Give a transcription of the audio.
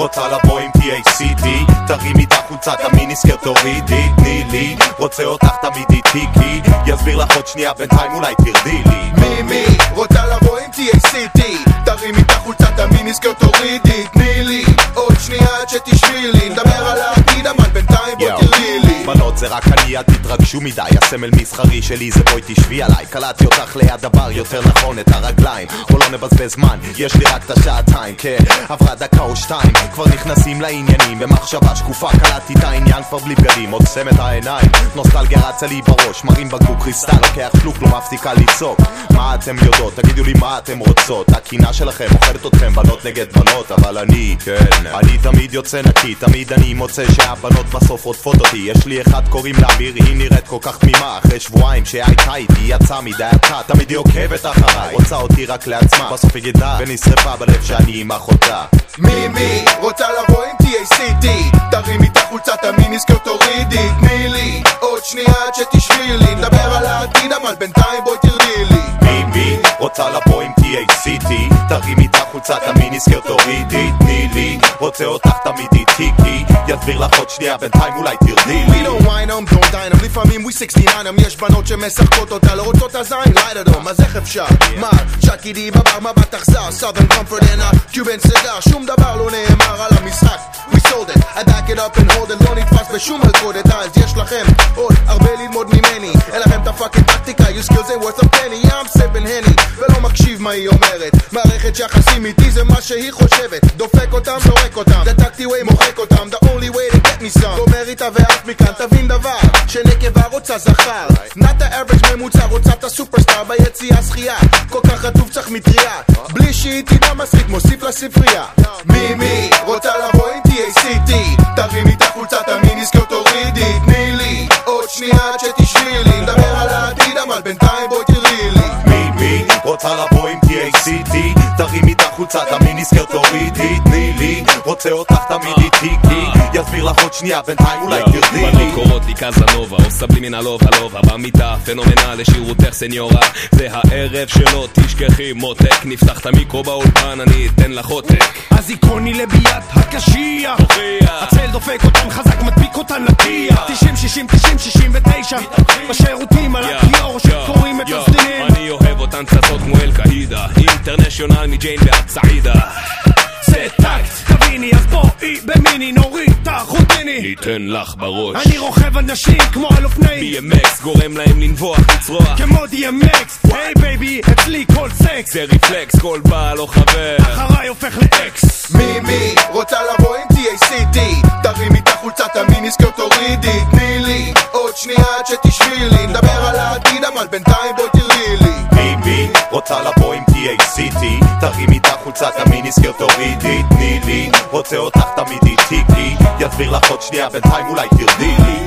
רוצה לבוא עם TACT תרימי את החולצת המיניסקר תורידי תני לי. רוצה אותך תמיד איתי כי יסביר לך עוד שנייה בינתיים אולי תרדי לי. מי מי רוצה לבוא עם TACT תרימי את החולצת המיניסקר תורידי תני לי. עוד שנייה עד שתשבי לי זה רק אני אל תתרגשו מדי. הסמל מסחרי שלי זה בואי תשבי עליי. קלטתי אותך ליד הבר יותר נכון את הרגליים. בוא לא נבזבז זמן יש לי רק את השעתיים. כן עברה דקה או שתיים. כבר נכנסים לעניינים במחשבה שקופה. קלטתי את העניין כבר בלי בגדים עוצם את העיניים. נוסטלגיה רצה לי בראש מרים בקבוק קריסטל לוקח פלוק לא מפסיקה לצעוק. מה אתם יודעות? תגידו לי מה אתם רוצות. הקינה שלכם אוכלת אתכם בנות נגד בנות אבל אני כן. אני תמיד יוצא נקי תמיד אני מוצא שהבנות בסוף רודפות אותי. יש לי אחד קוראים לה אמיר היא נראית כל כך תמימה. אחרי שבועיים שהייתה איתי יצאה מדעתה תמיד היא עוקבת אחריי. רוצה אותי רק לעצמה בסוף היא גידה ונשרפה בלב שאני עם אחותה. מי מי רוצה לבוא עם TACT תרימי את החולצת המיניסקר תורידי. תני לי עוד שנייה עד שתשבי לי. נדבר על העתיד אבל בינתיים בואי תרדי לי. מי מי רוצה לבוא עם TACT תרימי את החולצת המיניסקר תורידי תני לי. רוצה אותך תמיד איתי כי יסביר לך עוד שנייה בינתיים אולי תרדי We לי don't whine 'em, don't dine 'em, לפעמים we 69 'em, יש בנות שמשחקות אותה, לא רוצות הזין, לילה אדום, אז איך אפשר? מה, שקידי בבר, מבט אכזר, southern comfort and a cigar, שום דבר לא נאמר על המשחק, we sold it, I back it up and hold it, לא נתפס בשום מלכודת, אז יש לכם עוד הרבה ללמוד ממני, אין לכם את הפאקינג טקטיקה, you skills ain't worth a penny, I'm sipping henny, ולא מקשיב מה היא אומרת, מערכת יחסים איתי זה מה שהיא חושבת, דופק אותם, זורק אותם, the tacti way מוחק אותם, the only way to get me some, גומר איתה ואף מכאן, תבין דבר, שנקבה רוצה זכר, not the average ממוצע, רוצה את הסופרסטאר. ביציאה שחייה, כל כך רטוב צריך מטריה, בלי שהיא תדע מסריט, מוסיף לספרייה, מי מי רוצה לבוא עם TACT, תרימי את החולצת המיניסקר תורידי, תני לי עוד שנייה עד שתשבי לי, נדבר על העתיד אבל בינתיים TACT תרימי את החולצת המיניסקר תורידי תני לי. רוצה אותך תמיד איתי כי יסביר לך עוד שנייה בינתיים אולי תרדי. לי בנות קוראות לי קזנובה, עושה בלי מן הלובה לובה במיטה, פנומנל לשירותך סניורה. זה הערב שלא תשכחי מותק נפתח את המיקרו באולפן, אני אתן לך עותק. אז איקוני לביאת הקשיח. הצל דופק אותן חזק מדביק אותן לקיה 90, 60, 90, 69 בשירותים על הכיור יא, שקוראים את. הסדינים אני אוהב אותן צצות כמו אל-קאידה אינטרנשיונל מג'יין ועד סעידה. זה טקט תביני אז בואי במיני נוריד את החוטיני ניתן לך בראש. אני רוכב על נשים כמו על אופני BMX גורם להם לנבוח, לצרוח. כמו DMX היי בייבי אצלי כל סקס. זה רפלקס, כל בעל או חבר. אחריי הופך לאקס. מי מי רוצה לבוא עם TACT תרימי את החולצת המיניסקר תורידי תני לי עוד שנייה עד שתשבי לי. נדבר על העתיד אבל בינתיים בואי תראי לי מי? רוצה לבוא עם TACT תרימי את החולצת המיניסקר תורידי תני לי. רוצה אותך תמיד איתי כי יסביר לך עוד שנייה בינתיים אולי תרדי לי